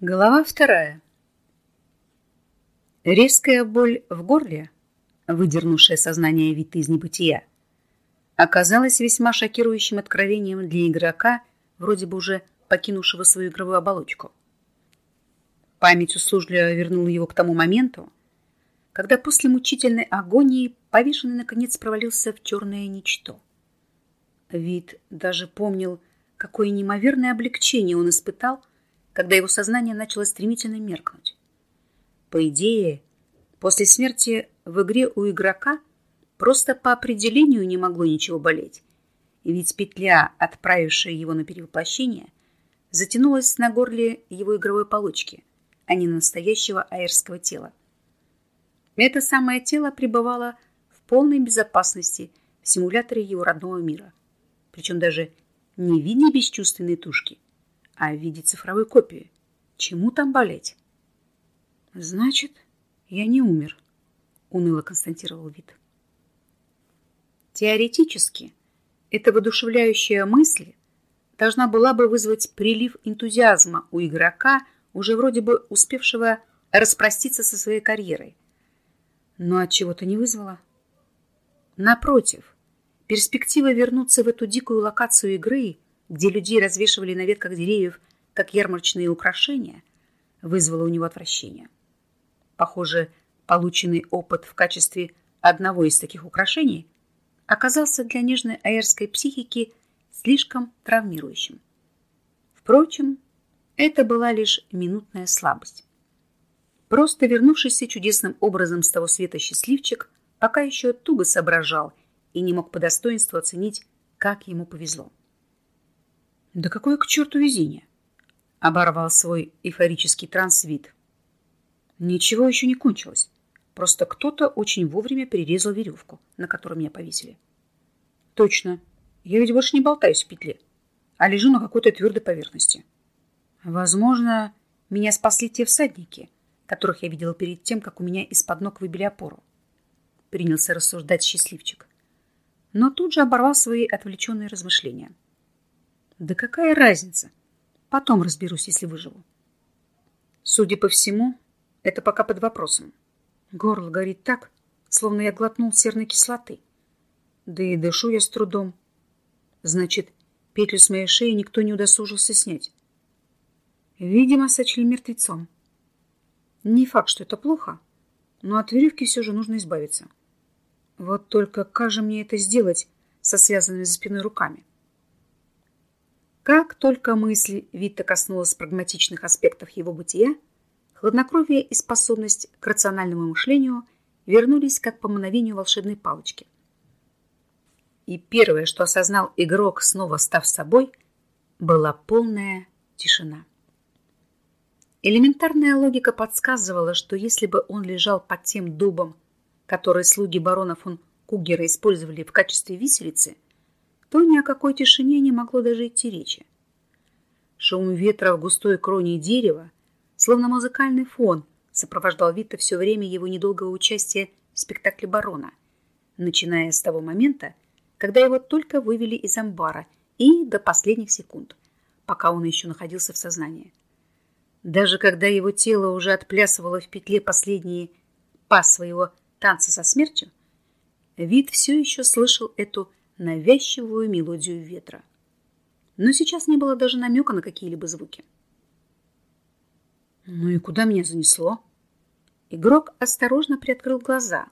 Глава вторая. Резкая боль в горле, выдернувшая сознание Виты из небытия, оказалась весьма шокирующим откровением для игрока, вроде бы уже покинувшего свою игровую оболочку. Память услужливо вернула его к тому моменту, когда после мучительной агонии повешенный наконец провалился в черное ничто. Вид даже помнил, какое неимоверное облегчение он испытал, когда его сознание начало стремительно меркнуть. По идее, после смерти в игре у игрока просто по определению не могло ничего болеть, ведь петля, отправившая его на перевоплощение, затянулась на горле его игровой получки, а не настоящего аэрского тела. Это самое тело пребывало в полной безопасности в симуляторе его родного мира, причем даже не в виде бесчувственной тушки, а в виде цифровой копии. Чему там болеть? Значит, я не умер, уныло констатировал вид. Теоретически, эта воодушевляющая мысль должна была бы вызвать прилив энтузиазма у игрока, уже вроде бы успевшего распроститься со своей карьерой. Но от чего-то не вызвала. Напротив, перспектива вернуться в эту дикую локацию игры где людей развешивали на ветках деревьев, как ярмарочные украшения, вызвало у него отвращение. Похоже, полученный опыт в качестве одного из таких украшений оказался для нежной аэрской психики слишком травмирующим. Впрочем, это была лишь минутная слабость. Просто вернувшийся чудесным образом с того света счастливчик пока еще туго соображал и не мог по достоинству оценить, как ему повезло. Да какое к черту везение? Оборвал свой эйфорический транс вид. Ничего еще не кончилось. Просто кто-то очень вовремя перерезал веревку, на которой меня повесили. Точно. Я ведь больше не болтаюсь в петле, а лежу на какой-то твердой поверхности. Возможно, меня спасли те всадники, которых я видела перед тем, как у меня из-под ног выбили опору. Принялся рассуждать счастливчик. Но тут же оборвал свои отвлеченные размышления. — да какая разница? Потом разберусь, если выживу. Судя по всему, это пока под вопросом. Горло горит так, словно я глотнул серной кислоты. Да и дышу я с трудом. Значит, петлю с моей шеи никто не удосужился снять. Видимо, сочли мертвецом. Не факт, что это плохо, но от веревки все же нужно избавиться. Вот только как же мне это сделать со связанными за спиной руками? Как только мысль Витта коснулась прагматичных аспектов его бытия, хладнокровие и способность к рациональному мышлению вернулись как по мановению волшебной палочки. И первое, что осознал игрок, снова став собой, была полная тишина. Элементарная логика подсказывала, что если бы он лежал под тем дубом, который слуги барона фон Кугера использовали в качестве виселицы, то ни о какой тишине не могло даже идти речи. Шум ветра в густой кроне дерева, словно музыкальный фон, сопровождал Вита все время его недолгого участия в спектакле барона, начиная с того момента, когда его только вывели из амбара и до последних секунд, пока он еще находился в сознании. Даже когда его тело уже отплясывало в петле последние пас своего танца со смертью, Вид все еще слышал эту навязчивую мелодию ветра. Но сейчас не было даже намека на какие-либо звуки. Ну и куда меня занесло? Игрок осторожно приоткрыл глаза,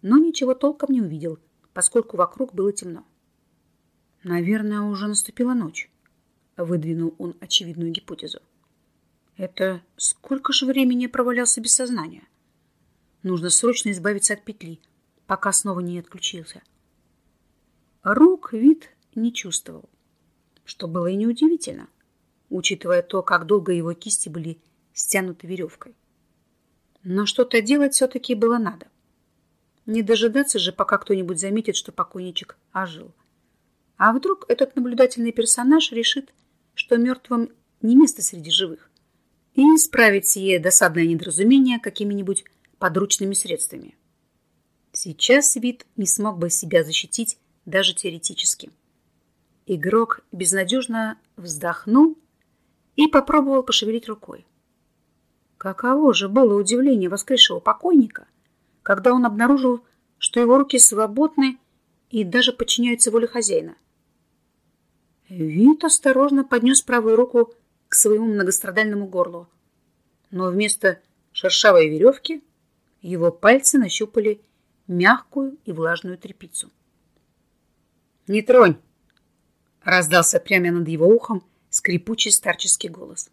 но ничего толком не увидел, поскольку вокруг было темно. Наверное, уже наступила ночь, выдвинул он очевидную гипотезу. Это сколько же времени провалялся без сознания? Нужно срочно избавиться от петли, пока снова не отключился. Рук вид не чувствовал, что было и неудивительно, учитывая то, как долго его кисти были стянуты веревкой. Но что-то делать все-таки было надо. Не дожидаться же, пока кто-нибудь заметит, что покойничек ожил. А вдруг этот наблюдательный персонаж решит, что мертвым не место среди живых, и исправить сие досадное недоразумение какими-нибудь подручными средствами. Сейчас вид не смог бы себя защитить даже теоретически. Игрок безнадежно вздохнул и попробовал пошевелить рукой. Каково же было удивление воскресшего покойника, когда он обнаружил, что его руки свободны и даже подчиняются воле хозяина. Вит осторожно поднес правую руку к своему многострадальному горлу, но вместо шершавой веревки его пальцы нащупали мягкую и влажную тряпицу. «Не тронь!» — раздался прямо над его ухом скрипучий старческий голос.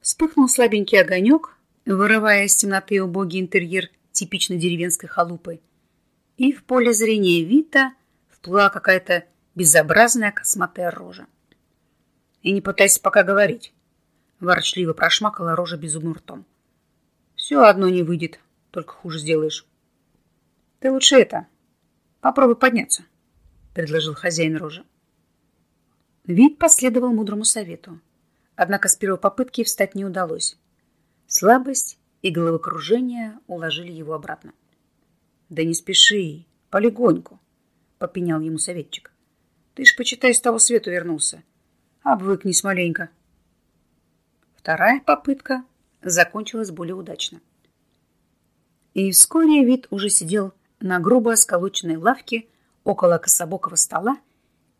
Вспыхнул слабенький огонек, вырывая из темноты убогий интерьер типичной деревенской халупы, и в поле зрения Вита вплыла какая-то безобразная косматая рожа. «И не пытайся пока говорить», — ворчливо прошмакала рожа безумным ртом. «Все одно не выйдет, только хуже сделаешь». «Ты лучше это, попробуй подняться», — предложил хозяин рожи. Вид последовал мудрому совету. Однако с первой попытки встать не удалось. Слабость и головокружение уложили его обратно. «Да не спеши, полегоньку», — попенял ему советчик. «Ты ж, почитай, с того свету вернулся. Обвыкнись маленько». Вторая попытка закончилась более удачно. И вскоре вид уже сидел на грубо сколоченной лавке около кособокого стола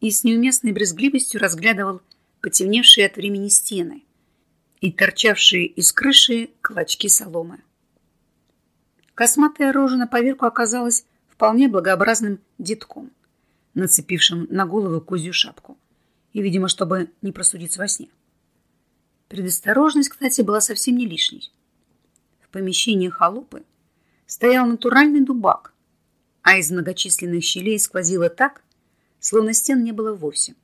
и с неуместной брезгливостью разглядывал потемневшие от времени стены и торчавшие из крыши клочки соломы. Косматая рожа на поверку оказалась вполне благообразным детком, нацепившим на голову козью шапку, и, видимо, чтобы не просудиться во сне. Предосторожность, кстати, была совсем не лишней. В помещении халупы стоял натуральный дубак, а из многочисленных щелей сквозило так, словно стен не было вовсе.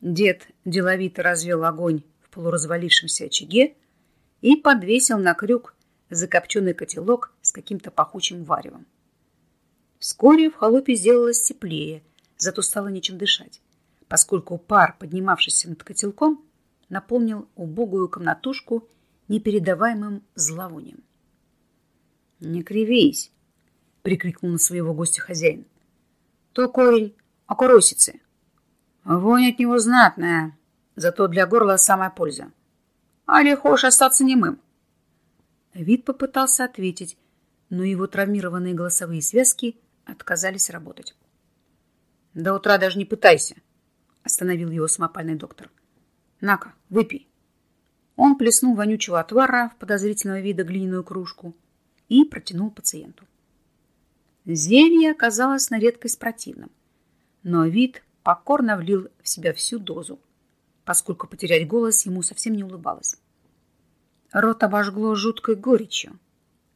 Дед деловито развел огонь в полуразвалившемся очаге и подвесил на крюк закопченный котелок с каким-то пахучим варевом. Вскоре в холопе сделалось теплее, зато стало нечем дышать, поскольку пар, поднимавшийся над котелком, наполнил убогую комнатушку непередаваемым зловонием. «Не кривись!» — прикрикнул на своего гостя хозяин. «То корень окуросицы. Вонь от него знатная, зато для горла самая польза. Али хочешь остаться немым? Вид попытался ответить, но его травмированные голосовые связки отказались работать. До утра даже не пытайся, остановил его самопальный доктор. На-ка, выпей. Он плеснул вонючего отвара в подозрительного вида глиняную кружку и протянул пациенту. Зелье оказалось на редкость противным но вид покорно влил в себя всю дозу, поскольку потерять голос ему совсем не улыбалось. Рот обожгло жуткой горечью,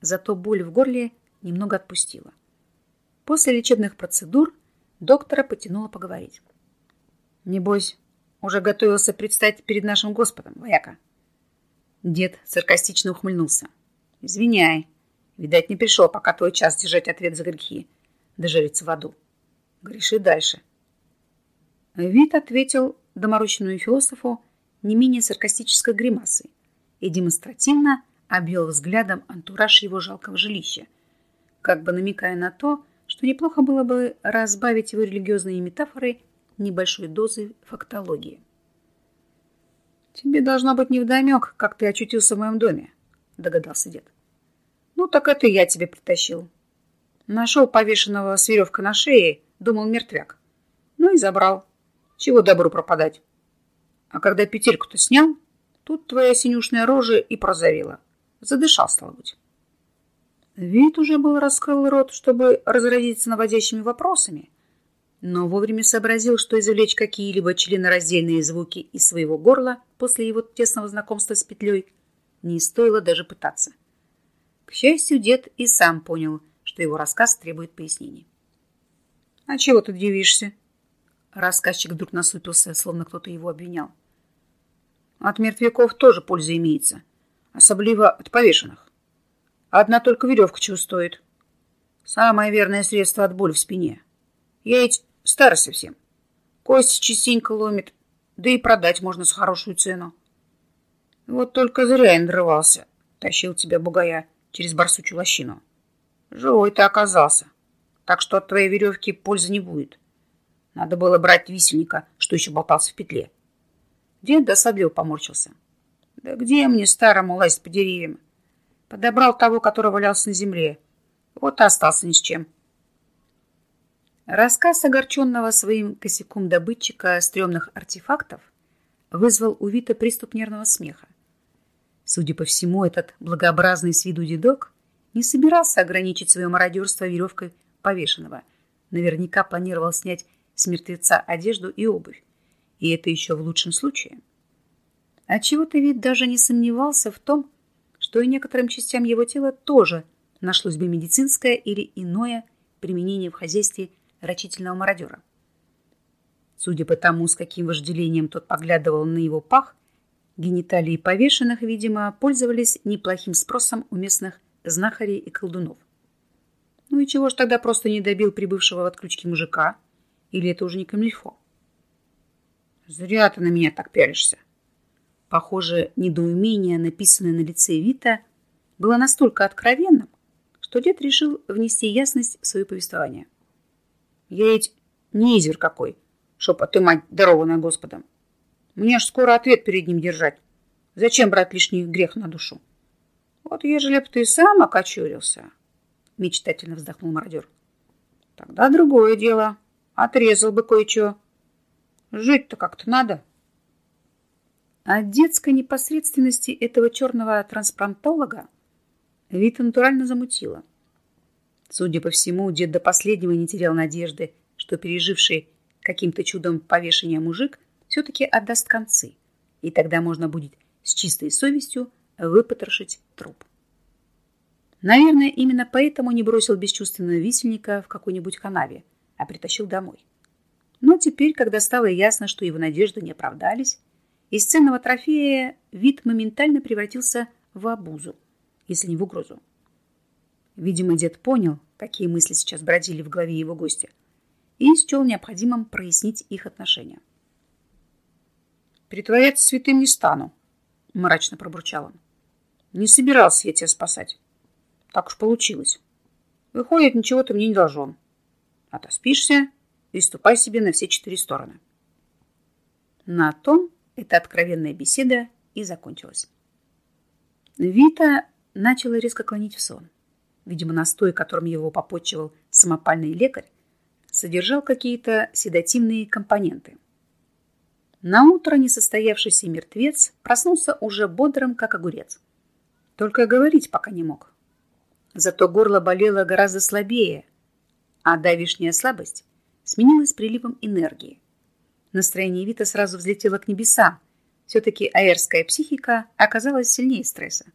зато боль в горле немного отпустила. После лечебных процедур доктора потянуло поговорить. «Небось, уже готовился предстать перед нашим Господом, вояка?» Дед саркастично ухмыльнулся. «Извиняй, видать, не пришел, пока твой час держать ответ за грехи, да в аду. Греши дальше. Вид ответил доморощенную философу не менее саркастической гримасой и демонстративно обвел взглядом антураж его жалкого жилища, как бы намекая на то, что неплохо было бы разбавить его религиозные метафоры небольшой дозой фактологии. «Тебе должно быть невдомек, как ты очутился в моем доме», — догадался дед. «Ну, так это я тебе притащил. Нашел повешенного с веревкой на шее Думал, мертвяк. Ну и забрал. Чего добру пропадать? А когда петельку-то снял, тут твоя синюшная рожа и прозорела. Задышал, стало быть. Вид уже был раскрыл рот, чтобы разразиться наводящими вопросами, но вовремя сообразил, что извлечь какие-либо членораздельные звуки из своего горла после его тесного знакомства с петлей не стоило даже пытаться. К счастью, дед и сам понял, что его рассказ требует пояснений. «А чего ты удивишься?» Рассказчик вдруг насупился, словно кто-то его обвинял. «От мертвяков тоже польза имеется, особливо от повешенных. Одна только веревка чего стоит. Самое верное средство от боли в спине. Я ведь старый совсем. Кость частенько ломит, да и продать можно с хорошую цену. Вот только зря я надрывался, тащил тебя, бугая, через барсучью лощину. Живой ты оказался так что от твоей веревки пользы не будет. Надо было брать висельника, что еще болтался в петле. Дед досадливо поморщился. Да где мне старому лазить по деревьям? Подобрал того, который валялся на земле. Вот и остался ни с чем. Рассказ огорченного своим косяком добытчика стрёмных артефактов вызвал у Вита приступ нервного смеха. Судя по всему, этот благообразный с виду дедок не собирался ограничить свое мародерство веревкой повешенного. Наверняка планировал снять с мертвеца одежду и обувь. И это еще в лучшем случае. Отчего-то вид даже не сомневался в том, что и некоторым частям его тела тоже нашлось бы медицинское или иное применение в хозяйстве рачительного мародера. Судя по тому, с каким вожделением тот поглядывал на его пах, гениталии повешенных, видимо, пользовались неплохим спросом у местных знахарей и колдунов. Ну и чего ж тогда просто не добил прибывшего в отключке мужика? Или это уже не камильфо? Зря ты на меня так пялишься. Похоже, недоумение, написанное на лице Вита, было настолько откровенным, что дед решил внести ясность в свое повествование. Я ведь не изер какой, чтоб ты, мать, дарованная Господом. Мне ж скоро ответ перед ним держать. Зачем брать лишний грех на душу? Вот ежели б ты сам окочурился, мечтательно вздохнул мародер. Тогда другое дело. Отрезал бы кое-что. Жить-то как-то надо. От детской непосредственности этого черного трансплантолога Вита натурально замутила. Судя по всему, дед до последнего не терял надежды, что переживший каким-то чудом повешение мужик все-таки отдаст концы, и тогда можно будет с чистой совестью выпотрошить труп. Наверное, именно поэтому не бросил бесчувственного висельника в какой-нибудь канаве, а притащил домой. Но теперь, когда стало ясно, что его надежды не оправдались, из ценного трофея вид моментально превратился в обузу, если не в угрозу. Видимо, дед понял, какие мысли сейчас бродили в голове его гостя, и счел необходимым прояснить их отношения. «Притворяться святым не стану», — мрачно пробурчал он. «Не собирался я тебя спасать. Так уж получилось. Выходит, ничего ты мне не должен. Отоспишься и ступай себе на все четыре стороны». На том эта откровенная беседа и закончилась. Вита начала резко клонить в сон. Видимо, настой, которым его попотчевал самопальный лекарь, содержал какие-то седативные компоненты. На утро несостоявшийся мертвец проснулся уже бодрым, как огурец. Только говорить пока не мог. Зато горло болело гораздо слабее, а давишняя слабость сменилась приливом энергии. Настроение Вита сразу взлетело к небесам. Все-таки аэрская психика оказалась сильнее стресса.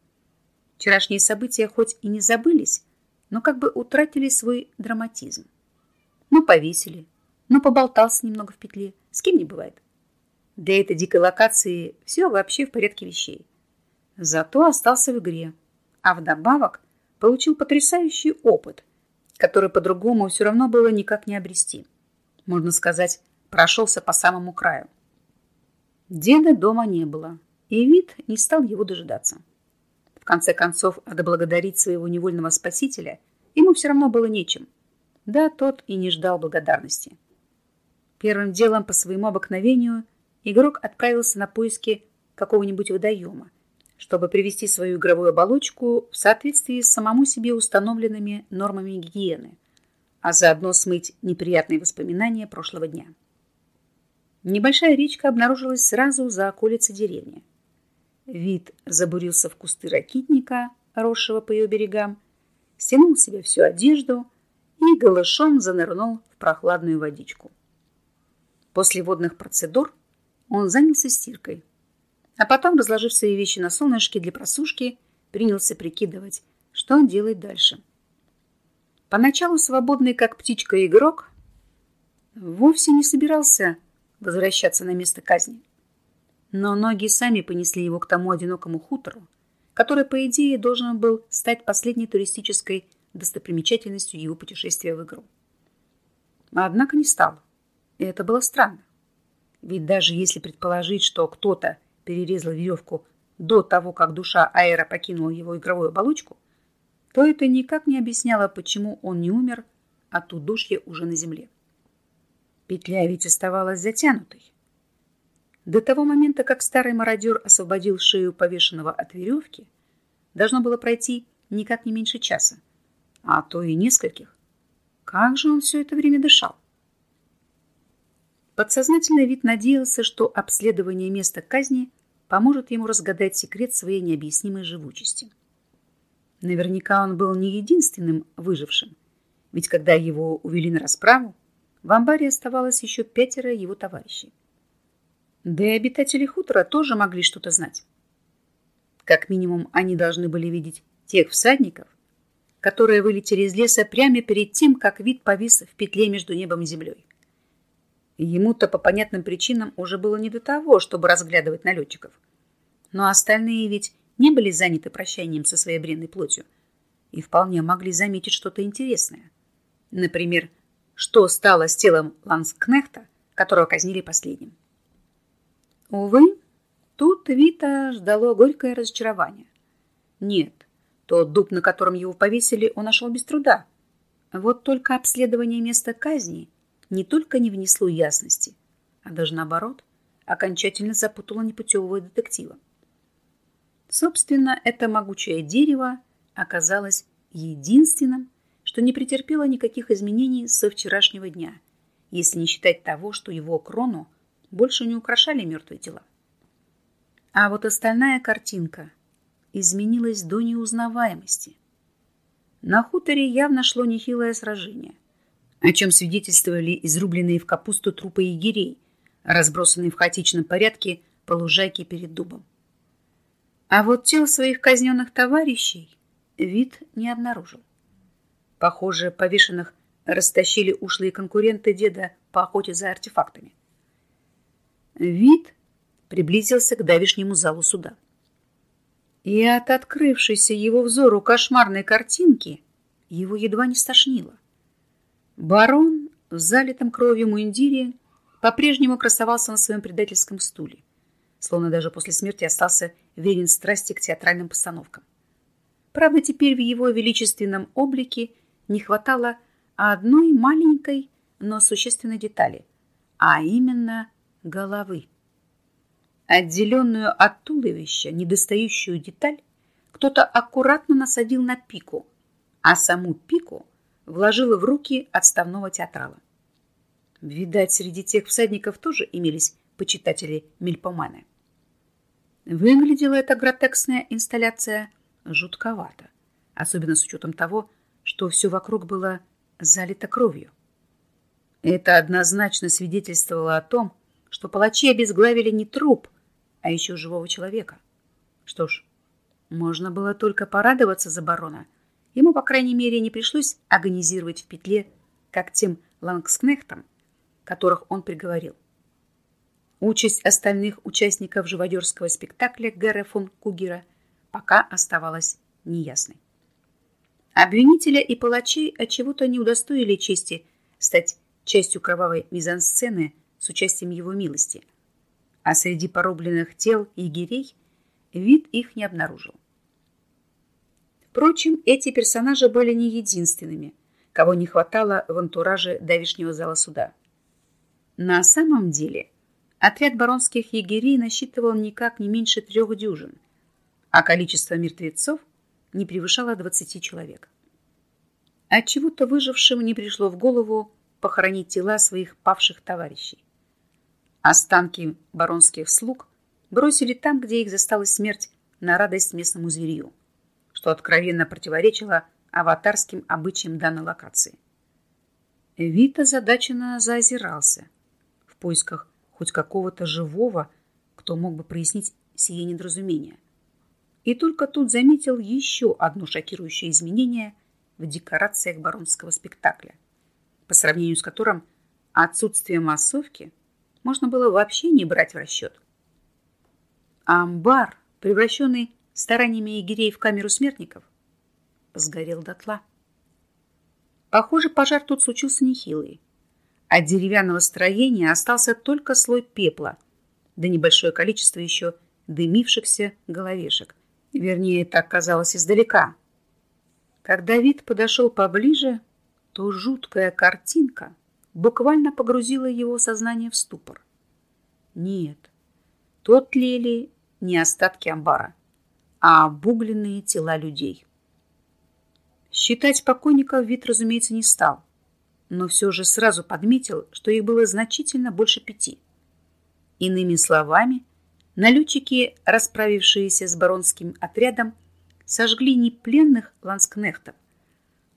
Вчерашние события хоть и не забылись, но как бы утратили свой драматизм. Ну, повесили, ну, поболтался немного в петле. С кем не бывает. Для этой дикой локации все вообще в порядке вещей. Зато остался в игре, а вдобавок получил потрясающий опыт, который по-другому все равно было никак не обрести. Можно сказать, прошелся по самому краю. Деда дома не было, и вид не стал его дожидаться. В конце концов, отблагодарить своего невольного спасителя ему все равно было нечем. Да, тот и не ждал благодарности. Первым делом по своему обыкновению игрок отправился на поиски какого-нибудь водоема, чтобы привести свою игровую оболочку в соответствии с самому себе установленными нормами гигиены, а заодно смыть неприятные воспоминания прошлого дня. Небольшая речка обнаружилась сразу за околицей деревни. Вид забурился в кусты ракитника, росшего по ее берегам, стянул себе всю одежду и голышом занырнул в прохладную водичку. После водных процедур он занялся стиркой, а потом, разложив свои вещи на солнышке для просушки, принялся прикидывать, что он делает дальше. Поначалу свободный, как птичка, игрок вовсе не собирался возвращаться на место казни но ноги сами понесли его к тому одинокому хутору, который, по идее, должен был стать последней туристической достопримечательностью его путешествия в игру. Однако не стал. И это было странно. Ведь даже если предположить, что кто-то перерезал веревку до того, как душа Аэра покинула его игровую оболочку, то это никак не объясняло, почему он не умер от удушья уже на земле. Петля ведь оставалась затянутой. До того момента, как старый мародер освободил шею повешенного от веревки, должно было пройти никак не меньше часа, а то и нескольких. Как же он все это время дышал? Подсознательный вид надеялся, что обследование места казни поможет ему разгадать секрет своей необъяснимой живучести. Наверняка он был не единственным выжившим, ведь когда его увели на расправу, в амбаре оставалось еще пятеро его товарищей. Да и обитатели хутора тоже могли что-то знать. Как минимум, они должны были видеть тех всадников, которые вылетели из леса прямо перед тем, как вид повис в петле между небом и землей. Ему-то по понятным причинам уже было не до того, чтобы разглядывать налетчиков. Но остальные ведь не были заняты прощанием со своей бренной плотью и вполне могли заметить что-то интересное. Например, что стало с телом Ланскнехта, которого казнили последним. Увы, тут Вита ждало горькое разочарование. Нет, тот дуб, на котором его повесили, он нашел без труда. Вот только обследование места казни не только не внесло ясности, а даже наоборот, окончательно запутало непутевого детектива. Собственно, это могучее дерево оказалось единственным, что не претерпело никаких изменений со вчерашнего дня, если не считать того, что его крону больше не украшали мертвые тела. А вот остальная картинка изменилась до неузнаваемости. На хуторе явно шло нехилое сражение, о чем свидетельствовали изрубленные в капусту трупы егерей, разбросанные в хаотичном порядке по лужайке перед дубом. А вот тел своих казненных товарищей вид не обнаружил. Похоже, повешенных растащили ушлые конкуренты деда по охоте за артефактами. Вид приблизился к давишнему залу суда. И от открывшейся его взору кошмарной картинки его едва не стошнило. Барон в залитом кровью мундире по-прежнему красовался на своем предательском стуле, словно даже после смерти остался верен страсти к театральным постановкам. Правда, теперь в его величественном облике не хватало одной маленькой, но существенной детали, а именно головы. Отделенную от туловища недостающую деталь кто-то аккуратно насадил на пику, а саму пику вложила в руки отставного театрала. Видать, среди тех всадников тоже имелись почитатели Мельпоманы. Выглядела эта гротексная инсталляция жутковато, особенно с учетом того, что все вокруг было залито кровью. Это однозначно свидетельствовало о том, что палачи обезглавили не труп, а еще живого человека. Что ж, можно было только порадоваться за барона. Ему, по крайней мере, не пришлось агонизировать в петле, как тем лангскнехтам, которых он приговорил. Участь остальных участников живодерского спектакля Гэра фон Кугера пока оставалась неясной. Обвинителя и палачей отчего-то не удостоили чести стать частью кровавой мизансцены с участием его милости, а среди порубленных тел егерей вид их не обнаружил. Впрочем, эти персонажи были не единственными, кого не хватало в антураже давишнего зала суда. На самом деле отряд баронских егерей насчитывал никак не меньше трех дюжин, а количество мертвецов не превышало 20 человек. Отчего-то выжившим не пришло в голову похоронить тела своих павших товарищей. Останки баронских слуг бросили там, где их застала смерть на радость местному зверью, что откровенно противоречило аватарским обычаям данной локации. Вит озадаченно заозирался в поисках хоть какого-то живого, кто мог бы прояснить сие недоразумение. И только тут заметил еще одно шокирующее изменение в декорациях баронского спектакля, по сравнению с которым отсутствие массовки – можно было вообще не брать в расчет. амбар, превращенный стараниями егерей в камеру смертников, сгорел дотла. Похоже, пожар тут случился нехилый. От деревянного строения остался только слой пепла, да небольшое количество еще дымившихся головешек. Вернее, так казалось издалека. Когда вид подошел поближе, то жуткая картинка буквально погрузила его сознание в ступор. Нет, то тлели не остатки амбара, а обугленные тела людей. Считать покойников вид, разумеется, не стал, но все же сразу подметил, что их было значительно больше пяти. Иными словами, налетчики, расправившиеся с баронским отрядом, сожгли не пленных ланскнехтов,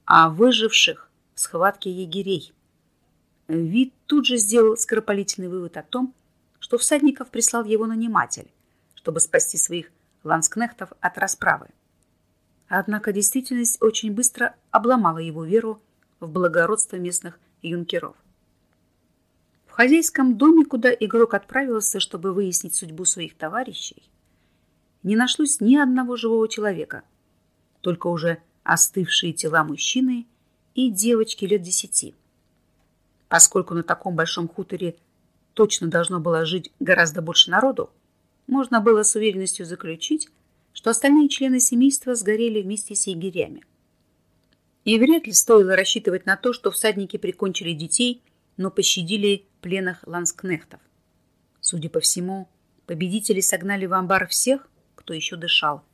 а выживших в схватке егерей. Вид тут же сделал скоропалительный вывод о том, что всадников прислал его наниматель, чтобы спасти своих ланскнехтов от расправы. Однако действительность очень быстро обломала его веру в благородство местных юнкеров. В хозяйском доме, куда игрок отправился, чтобы выяснить судьбу своих товарищей, не нашлось ни одного живого человека, только уже остывшие тела мужчины и девочки лет десяти. Поскольку на таком большом хуторе точно должно было жить гораздо больше народу, можно было с уверенностью заключить, что остальные члены семейства сгорели вместе с егерями. И вряд ли стоило рассчитывать на то, что всадники прикончили детей, но пощадили пленных ланскнехтов. Судя по всему, победители согнали в амбар всех, кто еще дышал,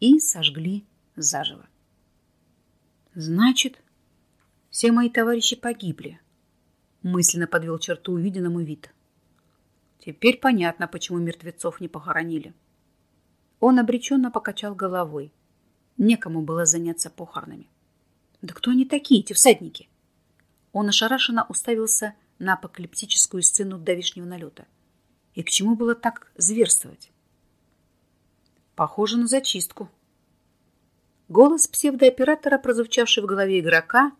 и сожгли заживо. Значит, все мои товарищи погибли, мысленно подвел черту увиденному вид. Теперь понятно, почему мертвецов не похоронили. Он обреченно покачал головой. Некому было заняться похоронами. Да кто они такие, эти всадники? Он ошарашенно уставился на апокалиптическую сцену давишнего налета. И к чему было так зверствовать? Похоже на зачистку. Голос псевдооператора, прозвучавший в голове игрока,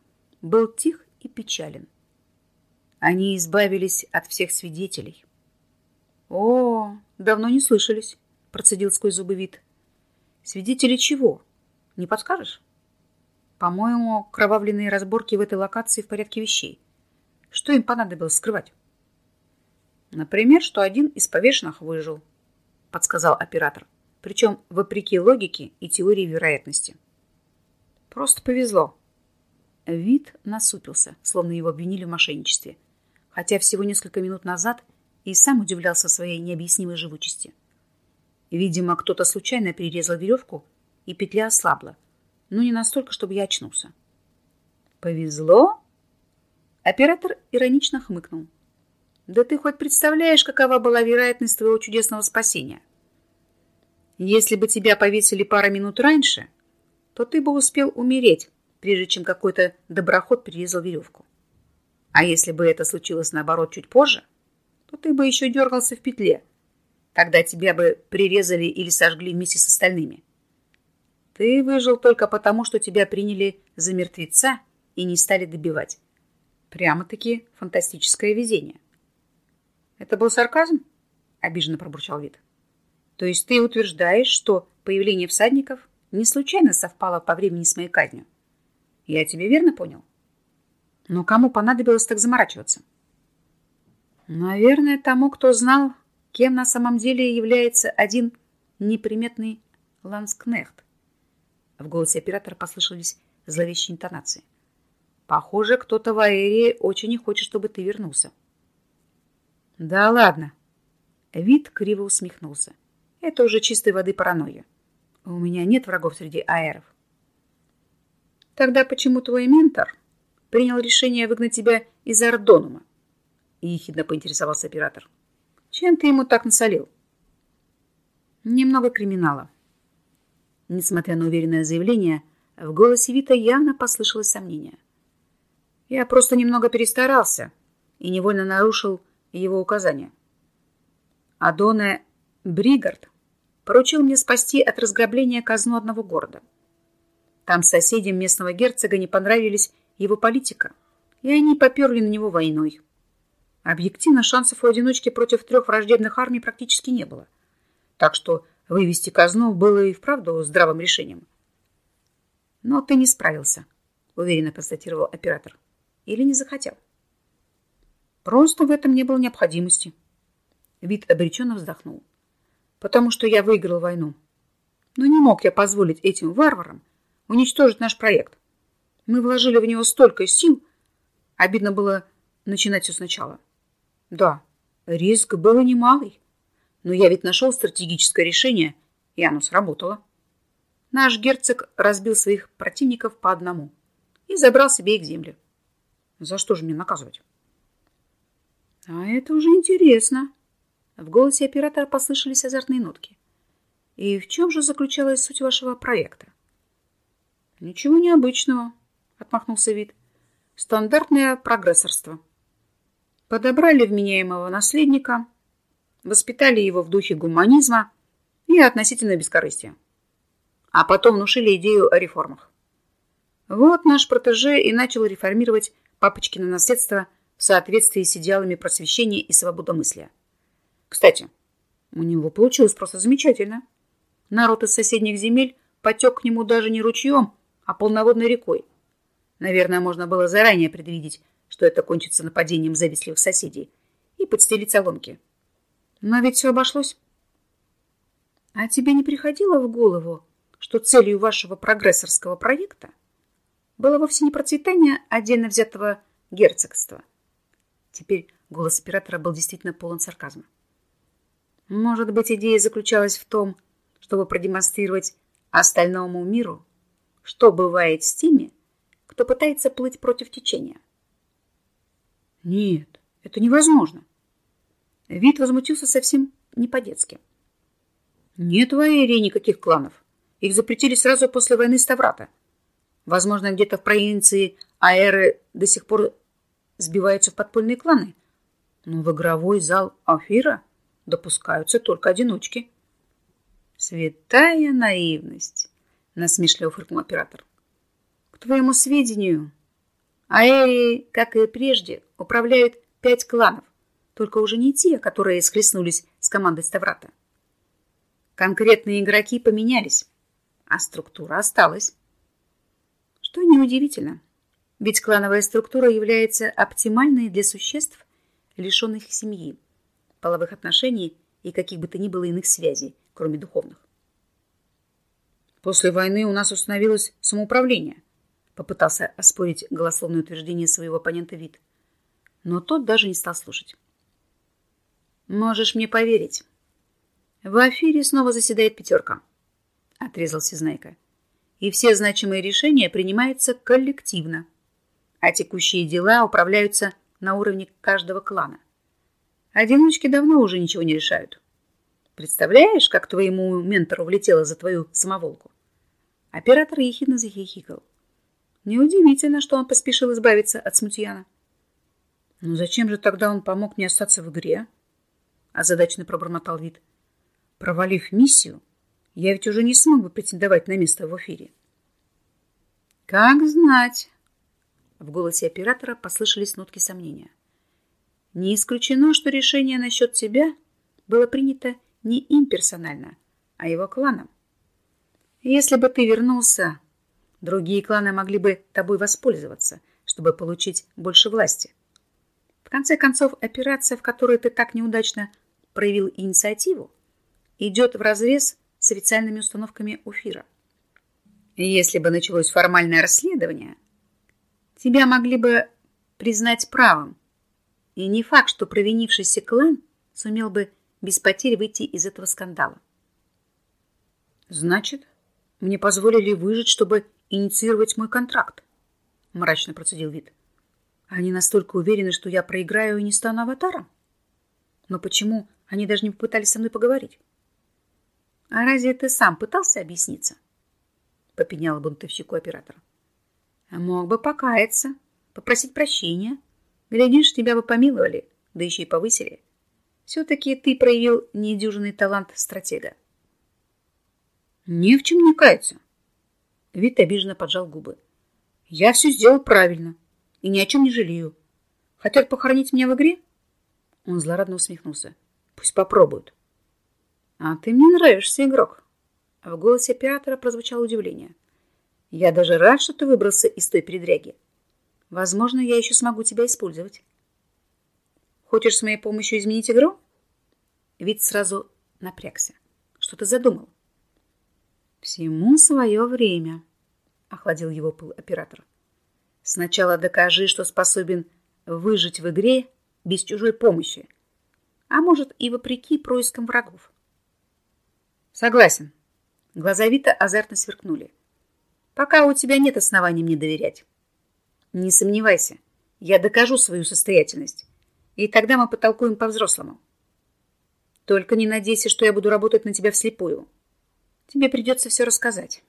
был тих и печален. Они избавились от всех свидетелей. О, давно не слышались процедил сквозь зубы вид. Свидетели чего? Не подскажешь? По-моему, кровавленные разборки в этой локации в порядке вещей. Что им понадобилось скрывать? Например, что один из повешенных выжил, подсказал оператор. Причем вопреки логике и теории вероятности. Просто повезло. Вид насупился, словно его обвинили в мошенничестве. Хотя всего несколько минут назад и сам удивлялся своей необъяснимой живучести. Видимо, кто-то случайно перерезал веревку, и петля ослабла. Но не настолько, чтобы я очнулся. «Повезло?» Оператор иронично хмыкнул. «Да ты хоть представляешь, какова была вероятность твоего чудесного спасения? Если бы тебя повесили пару минут раньше, то ты бы успел умереть, прежде чем какой-то доброход перерезал веревку. А если бы это случилось, наоборот, чуть позже, то ты бы еще дергался в петле, Тогда тебя бы прирезали или сожгли вместе с остальными. Ты выжил только потому, что тебя приняли за мертвеца и не стали добивать. Прямо-таки фантастическое везение. Это был сарказм? Обиженно пробурчал вид. То есть ты утверждаешь, что появление всадников не случайно совпало по времени с моей казнью? Я тебе верно понял? Но кому понадобилось так заморачиваться? Наверное, тому, кто знал, кем на самом деле является один неприметный ланскнехт. В голосе оператора послышались зловещие интонации. Похоже, кто-то в Аэрии очень не хочет, чтобы ты вернулся. Да ладно. Вид криво усмехнулся. Это уже чистой воды паранойя. У меня нет врагов среди аэров. Тогда почему твой ментор принял решение выгнать тебя из Ардонума? Ехидно поинтересовался оператор. Чем ты ему так насолил? Немного криминала. Несмотря на уверенное заявление, в голосе Вита явно послышалось сомнение. Я просто немного перестарался и невольно нарушил его указания. Адоне Бригард поручил мне спасти от разграбления казну одного города. Там соседям местного герцога не понравились его политика, и они поперли на него войной. Объективно шансов у одиночки против трех враждебных армий практически не было. Так что вывести казну было и вправду здравым решением. Но ты не справился, уверенно констатировал оператор. Или не захотел. Просто в этом не было необходимости. Вид обреченно вздохнул. Потому что я выиграл войну. Но не мог я позволить этим варварам уничтожить наш проект. Мы вложили в него столько сил. Обидно было начинать все сначала. Да, риск был немалый. Но я ведь нашел стратегическое решение, и оно сработало. Наш герцог разбил своих противников по одному и забрал себе их земли. За что же мне наказывать? А это уже интересно. В голосе оператора послышались азартные нотки. И в чем же заключалась суть вашего проекта? Ничего необычного, отмахнулся вид. Стандартное прогрессорство. Подобрали вменяемого наследника, воспитали его в духе гуманизма и относительно бескорыстия. А потом внушили идею о реформах. Вот наш протеже и начал реформировать папочкино наследство в соответствии с идеалами просвещения и свободомыслия. Кстати, у него получилось просто замечательно. Народ из соседних земель потек к нему даже не ручьем, а полноводной рекой. Наверное, можно было заранее предвидеть, что это кончится нападением завистливых соседей, и подстелить соломки. Но ведь все обошлось. А тебе не приходило в голову, что целью вашего прогрессорского проекта было вовсе не процветание отдельно взятого герцогства? Теперь голос оператора был действительно полон сарказма. Может быть, идея заключалась в том, чтобы продемонстрировать остальному миру, что бывает с теми, кто пытается плыть против течения. Нет, это невозможно. Вид возмутился совсем не по-детски. Нет в Аэре никаких кланов. Их запретили сразу после войны Ставрата. Возможно, где-то в провинции Аэры до сих пор сбиваются в подпольные кланы. Но в игровой зал Афира допускаются только одиночки. Святая наивность, насмешливо фыркнул оператор. К твоему сведению, Аэрии, как и прежде, управляют пять кланов, только уже не те, которые схлестнулись с командой Ставрата. Конкретные игроки поменялись, а структура осталась. Что неудивительно, ведь клановая структура является оптимальной для существ, лишенных семьи, половых отношений и каких бы то ни было иных связей, кроме духовных. После войны у нас установилось самоуправление, попытался оспорить голословное утверждение своего оппонента вид. Но тот даже не стал слушать. Можешь мне поверить. В Афире снова заседает пятерка, отрезал Всезнайка. И все значимые решения принимаются коллективно, а текущие дела управляются на уровне каждого клана. Одиночки давно уже ничего не решают. Представляешь, как твоему ментору влетело за твою самоволку? Оператор ехидно захихикал. Неудивительно, что он поспешил избавиться от смутьяна. «Ну зачем же тогда он помог мне остаться в игре?» Озадаченно пробормотал вид. «Провалив миссию, я ведь уже не смог бы претендовать на место в эфире». «Как знать!» В голосе оператора послышались нотки сомнения. «Не исключено, что решение насчет тебя было принято не им персонально, а его кланом. Если бы ты вернулся, другие кланы могли бы тобой воспользоваться, чтобы получить больше власти. В конце концов, операция, в которой ты так неудачно проявил инициативу, идет вразрез с официальными установками Уфира. Если бы началось формальное расследование, тебя могли бы признать правым, и не факт, что провинившийся клан сумел бы без потерь выйти из этого скандала. Значит, мне позволили выжить, чтобы инициировать мой контракт, мрачно процедил вид. Они настолько уверены, что я проиграю и не стану аватаром? Но почему они даже не попытались со мной поговорить? А разве ты сам пытался объясниться? Попеняла бунтовщику оператора. Мог бы покаяться, попросить прощения. Глядишь, тебя бы помиловали, да еще и повысили. Все-таки ты проявил недюжинный талант стратега. Не в чем не каяться. Вид обиженно поджал губы. Я все сделал правильно и ни о чем не жалею. Хотят похоронить меня в игре? Он злорадно усмехнулся. Пусть попробуют. А ты мне нравишься, игрок. В голосе оператора прозвучало удивление. Я даже рад, что ты выбрался из той передряги. Возможно, я еще смогу тебя использовать. Хочешь с моей помощью изменить игру? Вид сразу напрягся. Что ты задумал? Всему свое время, охладил его пыл оператор. Сначала докажи, что способен выжить в игре без чужой помощи, а может и вопреки проискам врагов. Согласен. Глаза Вита азартно сверкнули. Пока у тебя нет оснований мне доверять. Не сомневайся, я докажу свою состоятельность, и тогда мы потолкуем по-взрослому. Только не надейся, что я буду работать на тебя вслепую. Тебе придется все рассказать.